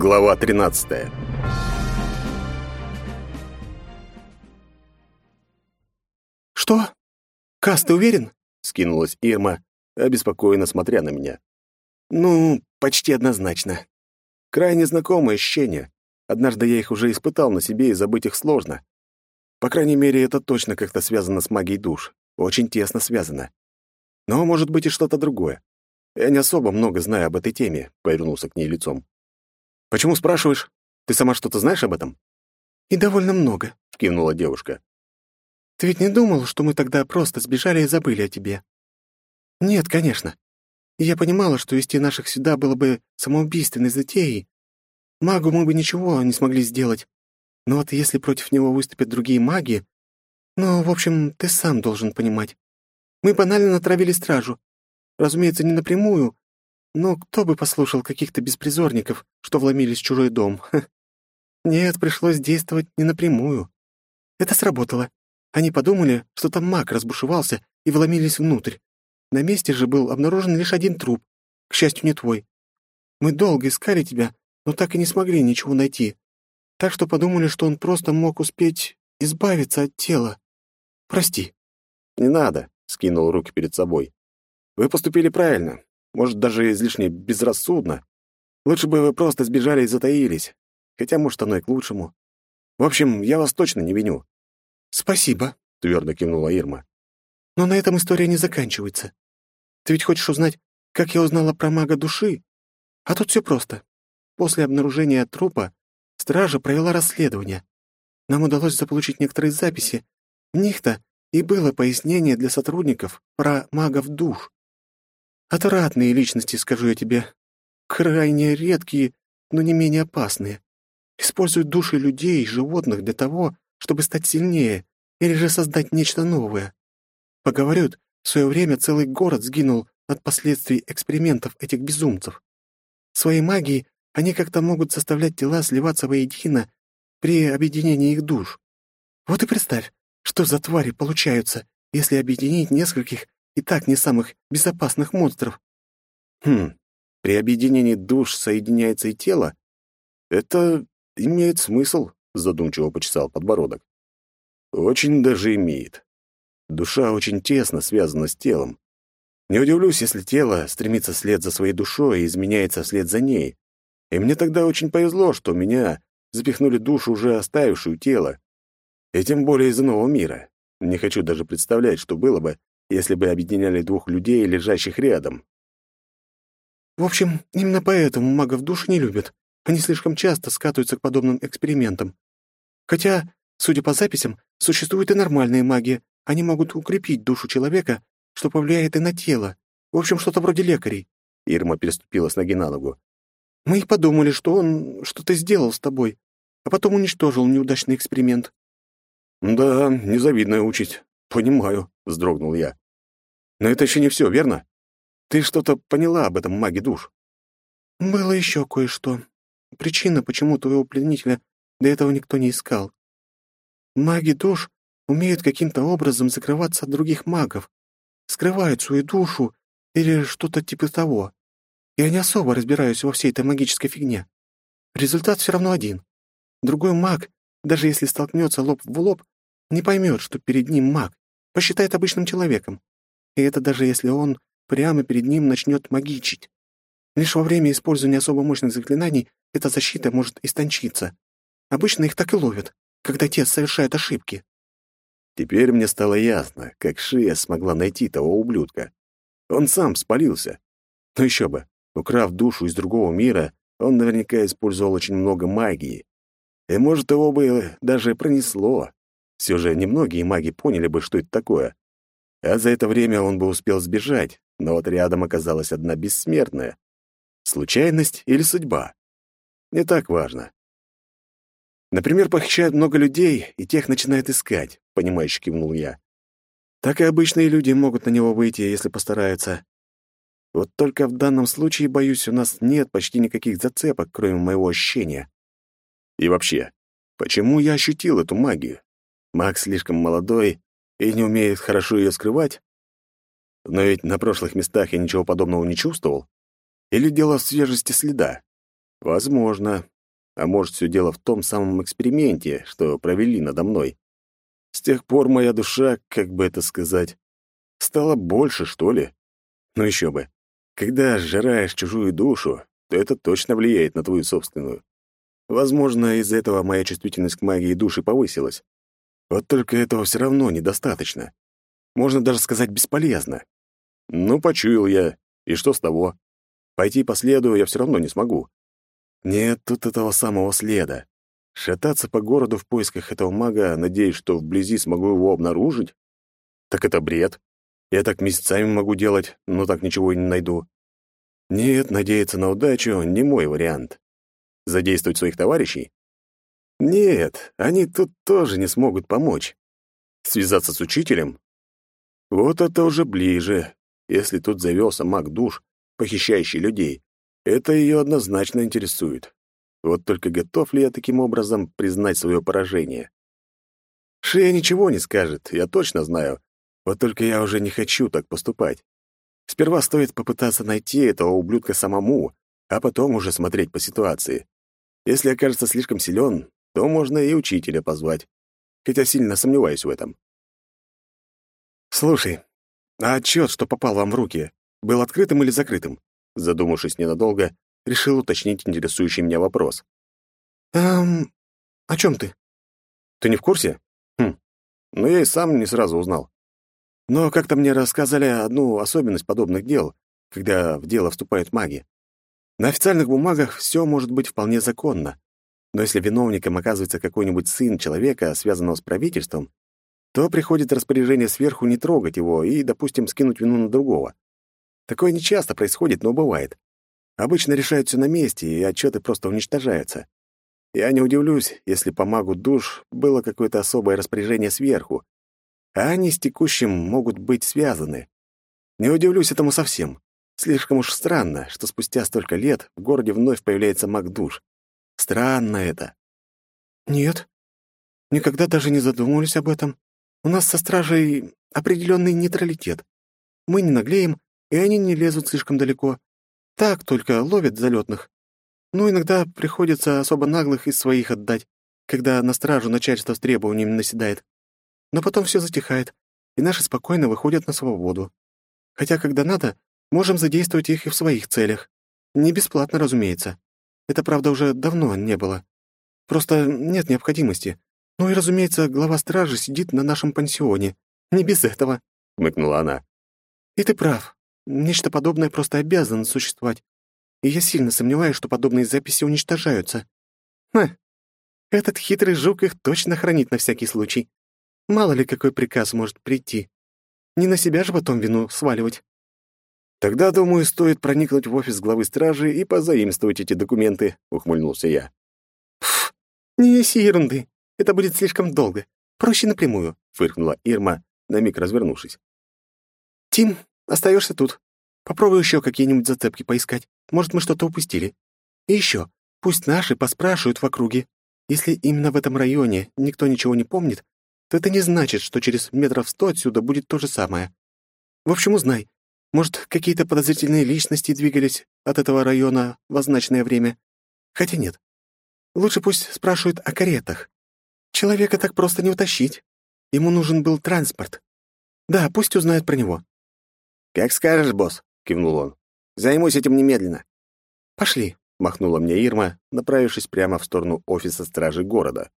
Глава 13. Что? Кас, ты уверен? скинулась Ирма, обеспокоенно смотря на меня. Ну, почти однозначно. Крайне знакомые ощущения. Однажды я их уже испытал на себе, и забыть их сложно. По крайней мере, это точно как-то связано с магией душ. Очень тесно связано. Но может быть и что-то другое. Я не особо много знаю об этой теме, повернулся к ней лицом. Почему спрашиваешь? Ты сама что-то знаешь об этом? И довольно много, кивнула девушка. Ты ведь не думал, что мы тогда просто сбежали и забыли о тебе? Нет, конечно. Я понимала, что вести наших сюда было бы самоубийственной затеей. Магу мы бы ничего не смогли сделать. Но вот если против него выступят другие маги... Ну, в общем, ты сам должен понимать. Мы банально натравили стражу. Разумеется, не напрямую, но кто бы послушал каких-то беспризорников, что вломились в чужой дом? Нет, пришлось действовать не напрямую. Это сработало. Они подумали, что там маг разбушевался, и вломились внутрь. На месте же был обнаружен лишь один труп. К счастью, не твой. Мы долго искали тебя, но так и не смогли ничего найти. Так что подумали, что он просто мог успеть избавиться от тела. Прости. Не надо, скинул руки перед собой. Вы поступили правильно, может, даже излишне безрассудно. Лучше бы вы просто сбежали и затаились. Хотя, может, оно и к лучшему. В общем, я вас точно не виню. Спасибо, твердо кивнула Ирма. Но на этом история не заканчивается. Ты ведь хочешь узнать, как я узнала про мага души? А тут все просто. После обнаружения трупа стража провела расследование. Нам удалось заполучить некоторые записи. В них-то и было пояснение для сотрудников про магов душ. Отвратные личности, скажу я тебе. Крайне редкие, но не менее опасные. Используют души людей и животных для того, чтобы стать сильнее или же создать нечто новое. Поговорят, в свое время целый город сгинул от последствий экспериментов этих безумцев. Своей магией они как-то могут заставлять тела сливаться воедино при объединении их душ. Вот и представь, что за твари получаются, если объединить нескольких и так не самых безопасных монстров. Хм, при объединении душ соединяется и тело? Это имеет смысл, задумчиво почесал подбородок. Очень даже имеет. Душа очень тесно связана с телом. Не удивлюсь, если тело стремится вслед за своей душой и изменяется вслед за ней. И мне тогда очень повезло, что меня запихнули душу, уже оставившую тело. И тем более из иного мира. Не хочу даже представлять, что было бы, если бы объединяли двух людей, лежащих рядом. В общем, именно поэтому магов души не любят. Они слишком часто скатываются к подобным экспериментам. Хотя, судя по записям, существуют и нормальные маги, они могут укрепить душу человека, что повлияет и на тело. В общем, что-то вроде лекарей. Ирма переступила с ноги на ногу. Мы и подумали, что он что-то сделал с тобой, а потом уничтожил неудачный эксперимент. Да, незавидная участь. Понимаю, вздрогнул я. Но это еще не все, верно? Ты что-то поняла об этом маге душ? Было еще кое-что. Причина, почему твоего пленителя до этого никто не искал. Маги душ умеют каким-то образом закрываться от других магов, скрывают свою душу или что-то типа того. Я не особо разбираюсь во всей этой магической фигне. Результат все равно один. Другой маг, даже если столкнется лоб в лоб, не поймет, что перед ним маг, посчитает обычным человеком. И это даже если он прямо перед ним начнет магичить. Лишь во время использования особо мощных заклинаний эта защита может истончиться. Обычно их так и ловят, когда те совершают ошибки. Теперь мне стало ясно, как Шия смогла найти того ублюдка. Он сам спалился. Но еще бы, украв душу из другого мира, он наверняка использовал очень много магии. И, может, его бы даже пронесло. Все же немногие маги поняли бы, что это такое. А за это время он бы успел сбежать, но вот рядом оказалась одна бессмертная. Случайность или судьба? Не так важно. Например, похищают много людей, и тех начинают искать, понимающе кивнул я. Так и обычные люди могут на него выйти, если постараются. Вот только в данном случае, боюсь, у нас нет почти никаких зацепок, кроме моего ощущения. И вообще, почему я ощутил эту магию? Маг слишком молодой и не умеет хорошо ее скрывать? Но ведь на прошлых местах я ничего подобного не чувствовал. Или дело в свежести следа? Возможно. А может, все дело в том самом эксперименте, что провели надо мной. С тех пор моя душа, как бы это сказать, стала больше, что ли. Ну еще бы. Когда сжираешь чужую душу, то это точно влияет на твою собственную. Возможно, из-за этого моя чувствительность к магии души повысилась. Вот только этого все равно недостаточно. Можно даже сказать бесполезно. Ну, почуял я, и что с того? Пойти по следу я все равно не смогу. Нет тут этого самого следа. Шататься по городу в поисках этого мага, надеясь, что вблизи смогу его обнаружить? Так это бред. Я так месяцами могу делать, но так ничего и не найду. Нет, надеяться на удачу — не мой вариант. Задействовать своих товарищей? Нет, они тут тоже не смогут помочь. Связаться с учителем? Вот это уже ближе. Если тут завелся маг-душ, похищающий людей, это ее однозначно интересует. Вот только готов ли я таким образом признать свое поражение? Шея ничего не скажет, я точно знаю. Вот только я уже не хочу так поступать. Сперва стоит попытаться найти этого ублюдка самому, а потом уже смотреть по ситуации. Если окажется слишком силен, то можно и учителя позвать, хотя сильно сомневаюсь в этом. «Слушай, а отчет, что попал вам в руки, был открытым или закрытым?» Задумавшись ненадолго, решил уточнить интересующий меня вопрос. «Эм, о чем ты?» «Ты не в курсе?» «Хм, ну я и сам не сразу узнал. Но как-то мне рассказали одну особенность подобных дел, когда в дело вступают маги. На официальных бумагах все может быть вполне законно, но если виновником оказывается какой-нибудь сын человека, связанного с правительством, то приходит распоряжение сверху не трогать его и, допустим, скинуть вину на другого. Такое не часто происходит, но бывает. Обычно решают все на месте, и отчеты просто уничтожаются. Я не удивлюсь, если по магу душ было какое-то особое распоряжение сверху, а они с текущим могут быть связаны. Не удивлюсь этому совсем. Слишком уж странно, что спустя столько лет в городе вновь появляется маг-душ. Странно это. Нет, никогда даже не задумывались об этом. У нас со стражей определенный нейтралитет. Мы не наглеем, и они не лезут слишком далеко. Так только ловят залетных. Ну, иногда приходится особо наглых из своих отдать, когда на стражу начальство с требованиями наседает. Но потом все затихает, и наши спокойно выходят на свободу. Хотя, когда надо, Можем задействовать их и в своих целях. Не бесплатно, разумеется. Это, правда, уже давно не было. Просто нет необходимости. Ну и, разумеется, глава стражи сидит на нашем пансионе. Не без этого», — хмыкнула она. «И ты прав. Нечто подобное просто обязано существовать. И я сильно сомневаюсь, что подобные записи уничтожаются. Ха, этот хитрый жук их точно хранит на всякий случай. Мало ли какой приказ может прийти. Не на себя же потом вину сваливать. «Тогда, думаю, стоит проникнуть в офис главы стражи и позаимствовать эти документы», — ухмыльнулся я. «Пф, не неси ерунды. Это будет слишком долго. Проще напрямую», — фыркнула Ирма, на миг развернувшись. «Тим, остаешься тут. Попробуй еще какие-нибудь зацепки поискать. Может, мы что-то упустили. И еще, пусть наши поспрашивают в округе. Если именно в этом районе никто ничего не помнит, то это не значит, что через метров сто отсюда будет то же самое. В общем, узнай, может, какие-то подозрительные личности двигались от этого района в означенное время? Хотя нет. Лучше пусть спрашивают о каретах. Человека так просто не утащить. Ему нужен был транспорт. Да, пусть узнают про него. «Как скажешь, босс», — кивнул он. «Займусь этим немедленно». «Пошли», — махнула мне Ирма, направившись прямо в сторону офиса стражи города.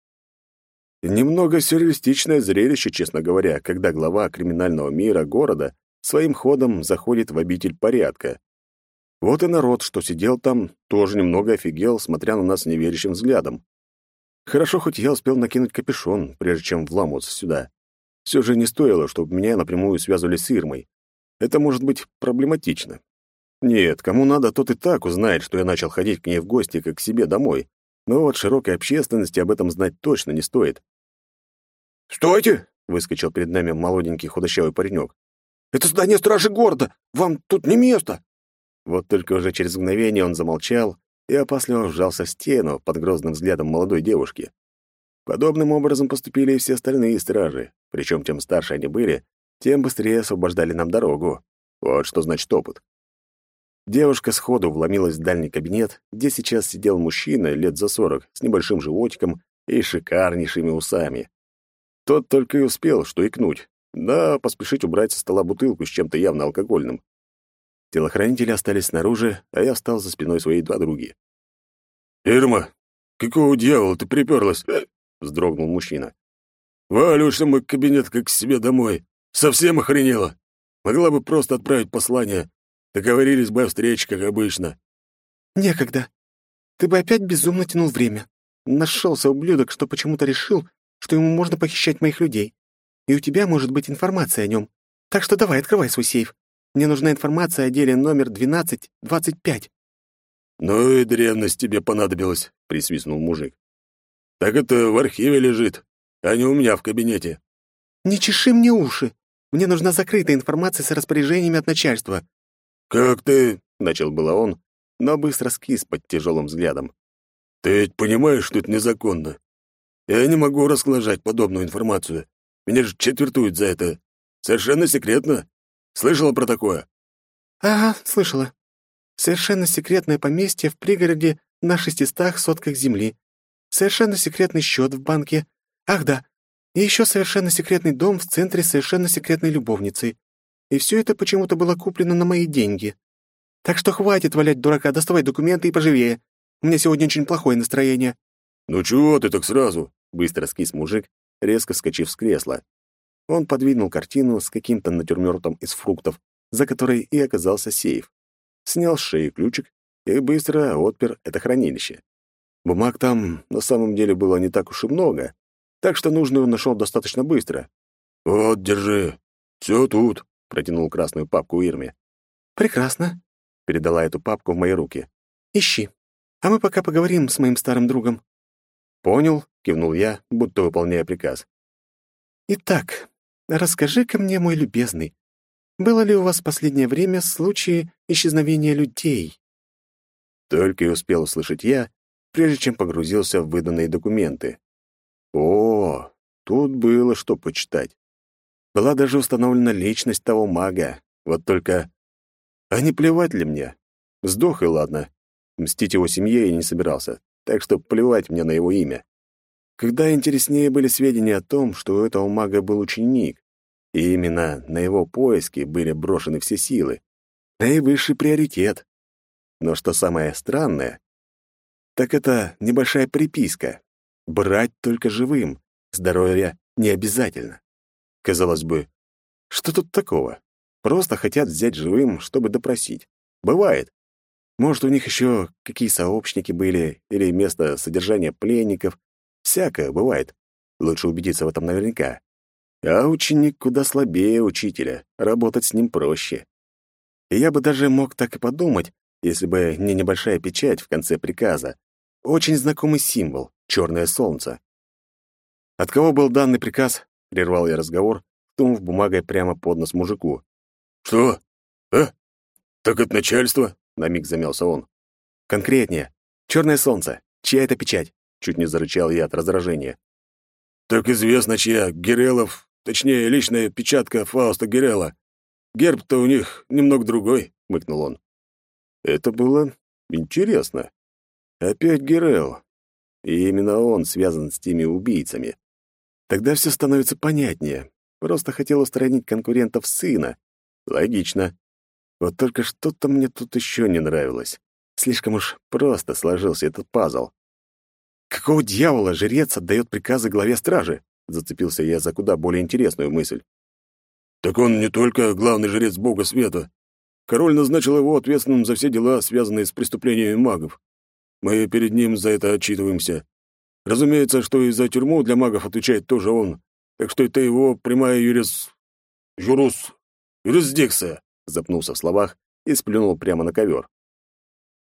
Немного сюрреалистичное зрелище, честно говоря, когда глава криминального мира города своим ходом заходит в обитель порядка. Вот и народ, что сидел там, тоже немного офигел, смотря на нас неверящим взглядом. Хорошо, хоть я успел накинуть капюшон, прежде чем вламываться сюда. Все же не стоило, чтобы меня напрямую связывали с Ирмой. Это может быть проблематично. Нет, кому надо, тот и так узнает, что я начал ходить к ней в гости, как к себе домой. Но вот широкой общественности об этом знать точно не стоит. «Стойте!» — выскочил перед нами молоденький худощавый паренек. Это здание стражи города! Вам тут не место!» Вот только уже через мгновение он замолчал и опасливо вжался в стену под грозным взглядом молодой девушки. Подобным образом поступили и все остальные стражи, причем чем старше они были, тем быстрее освобождали нам дорогу. Вот что значит опыт. Девушка сходу вломилась в дальний кабинет, где сейчас сидел мужчина лет за сорок с небольшим животиком и шикарнейшими усами. Тот только и успел, что икнуть. Да, поспешить убрать со стола бутылку с чем-то явно алкогольным. Телохранители остались снаружи, а я встал за спиной своей подруги. «Ирма, какого дьявола ты приперлась?» э, — вздрогнул мужчина. «Валюшься мой кабинет как к себе домой. Совсем охренела. Могла бы просто отправить послание. Договорились бы о встрече, как обычно». «Некогда. Ты бы опять безумно тянул время. Нашелся ублюдок, что почему-то решил, что ему можно похищать моих людей. И у тебя может быть информация о нем. Так что давай, открывай свой сейф. Мне нужна информация о деле номер 1225». «Ну и древность тебе понадобилась», — присвистнул мужик. «Так это в архиве лежит, а не у меня в кабинете». «Не чеши мне уши. Мне нужна закрытая информация с распоряжениями от начальства». «Как ты...» — начал было он, но быстро скис под тяжелым взглядом. «Ты ведь понимаешь, что это незаконно? Я не могу расклажать подобную информацию. Меня же четвертуют за это. Совершенно секретно. Слышала про такое?» «Ага, слышала. Совершенно секретное поместье в пригороде на шестистах сотках земли. Совершенно секретный счет в банке. Ах да, и еще совершенно секретный дом в центре совершенно секретной любовницы. И все это почему-то было куплено на мои деньги. Так что хватит валять дурака, доставай документы и поживее. У меня сегодня очень плохое настроение». «Ну чего ты так сразу?» — быстро скис мужик, резко вскочив с кресла. Он подвинул картину с каким-то натюрмёртом из фруктов, за которой и оказался сейф. Снял с шеи ключик и быстро отпер это хранилище. Бумаг там на самом деле было не так уж и много, так что нужную он нашел достаточно быстро. «Вот, держи. Все тут», — протянул красную папку Ирме. «Прекрасно», — передала эту папку в мои руки. «Ищи. А мы пока поговорим с моим старым другом». «Понял», — кивнул я, будто выполняя приказ. «Итак, расскажи-ка мне, мой любезный, было ли у вас в последнее время случаи исчезновения людей?» Только и успел услышать я, прежде чем погрузился в выданные документы. О, тут было что почитать. Была даже установлена личность того мага. Вот только... А не плевать ли мне? Сдох и ладно. Мстить его семье я не собирался, так что плевать мне на его имя. Когда интереснее были сведения о том, что у этого мага был ученик, и именно на его поиски были брошены все силы. Наивысший приоритет. Но что самое странное, так это небольшая приписка. Брать только живым, здоровье не обязательно. Казалось бы, что тут такого? Просто хотят взять живым, чтобы допросить. Бывает. Может, у них еще какие сообщники были или место содержания пленников, Всякое бывает. Лучше убедиться в этом наверняка. А ученик куда слабее учителя, работать с ним проще. И я бы даже мог так и подумать, если бы не небольшая печать в конце приказа. Очень знакомый символ — черное солнце. От кого был данный приказ? — прервал я разговор, тумв бумагой прямо под нос мужику. «Что? А? Так от начальства?» — на миг замялся он. «Конкретнее. Черное солнце. Чья это печать?» Чуть не зарычал я от раздражения. «Так известно, чья. Герелов, точнее, личная печатка Фауста Герела. Герб-то у них немного другой», — мыкнул он. Это было интересно. Опять Герел. И именно он связан с теми убийцами. Тогда все становится понятнее. Просто хотел устранить конкурентов сына. Логично. Вот только что-то мне тут еще не нравилось. Слишком уж просто сложился этот пазл. «Какого дьявола жрец отдает приказы главе стражи?» Зацепился я за куда более интересную мысль. «Так он не только главный жрец бога света. Король назначил его ответственным за все дела, связанные с преступлениями магов. Мы перед ним за это отчитываемся. Разумеется, что и за тюрьму для магов отвечает тоже он, так что это его прямая юрис... юрус... юрисдикция», запнулся в словах и сплюнул прямо на ковер.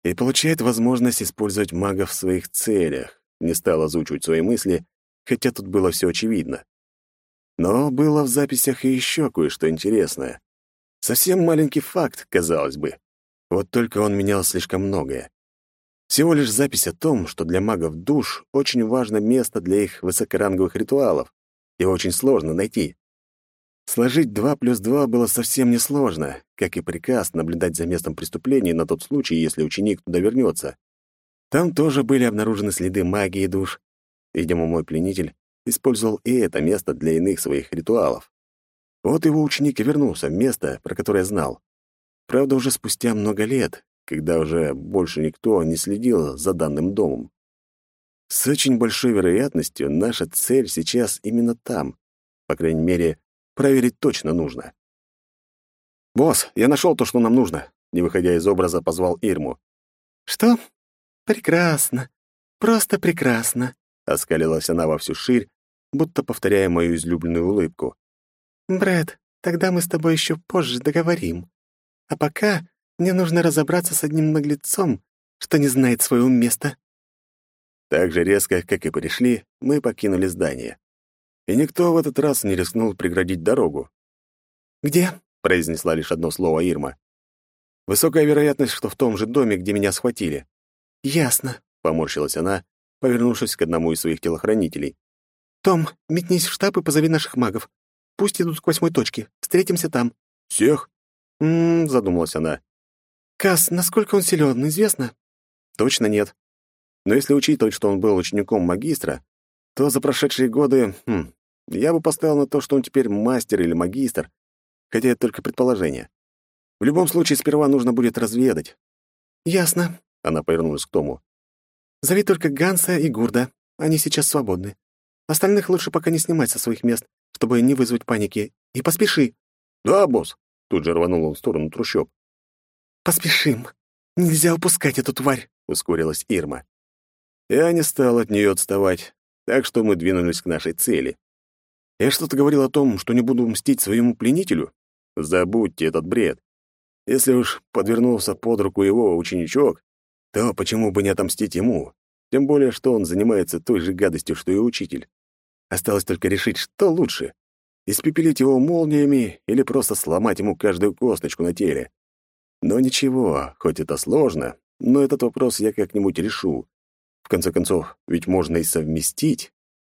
«И получает возможность использовать магов в своих целях не стал озвучивать свои мысли, хотя тут было все очевидно. Но было в записях и еще кое-что интересное. Совсем маленький факт, казалось бы. Вот только он менял слишком многое. Всего лишь запись о том, что для магов душ очень важно место для их высокоранговых ритуалов. Его очень сложно найти. Сложить два плюс два было совсем несложно, как и приказ наблюдать за местом преступления на тот случай, если ученик туда вернется. Там тоже были обнаружены следы магии душ. Видимо, мой пленитель использовал и это место для иных своих ритуалов. Вот его ученик и вернулся в место, про которое знал. Правда, уже спустя много лет, когда уже больше никто не следил за данным домом. С очень большой вероятностью наша цель сейчас именно там. По крайней мере, проверить точно нужно. «Босс, я нашел то, что нам нужно», — не выходя из образа, позвал Ирму. «Что? Прекрасно. Просто прекрасно», — оскалилась она во всю ширь, будто повторяя мою излюбленную улыбку. Брэд, тогда мы с тобой еще позже договорим. А пока мне нужно разобраться с одним наглецом, что не знает своего места». Так же резко, как и пришли, мы покинули здание. И никто в этот раз не рискнул преградить дорогу. «Где?» — произнесла лишь одно слово Ирма. «Высокая вероятность, что в том же доме, где меня схватили». «Ясно», — поморщилась она, повернувшись к одному из своих телохранителей. «Том, метнись в штаб и позови наших магов. Пусть идут к восьмой точке. Встретимся там». «Всех?» «М-м-м», задумалась она. «Касс, насколько он силен, известно?» «Точно нет. Но если учитывать, что он был учеником магистра, то за прошедшие годы хм, я бы поставил на то, что он теперь мастер или магистр, хотя это только предположение. В любом случае, сперва нужно будет разведать. «Ясно», — она повернулась к Тому. «Зови только Ганса и Гурда. Они сейчас свободны. Остальных лучше пока не снимать со своих мест, чтобы не вызвать паники. И поспеши». «Да, босс», — тут же рванул он в сторону трущоб. «Поспешим. Нельзя упускать эту тварь», — ускорилась Ирма. Я не стал от нее отставать, так что мы двинулись к нашей цели. Я что-то говорил о том, что не буду мстить своему пленителю? Забудьте этот бред. Если уж подвернулся под руку его ученичок, то почему бы не отомстить ему? Тем более, что он занимается той же гадостью, что и учитель. Осталось только решить, что лучше — испепелить его молниями или просто сломать ему каждую косточку на теле. Но ничего, хоть это сложно, но этот вопрос я как-нибудь решу. В конце концов, ведь можно и совместить.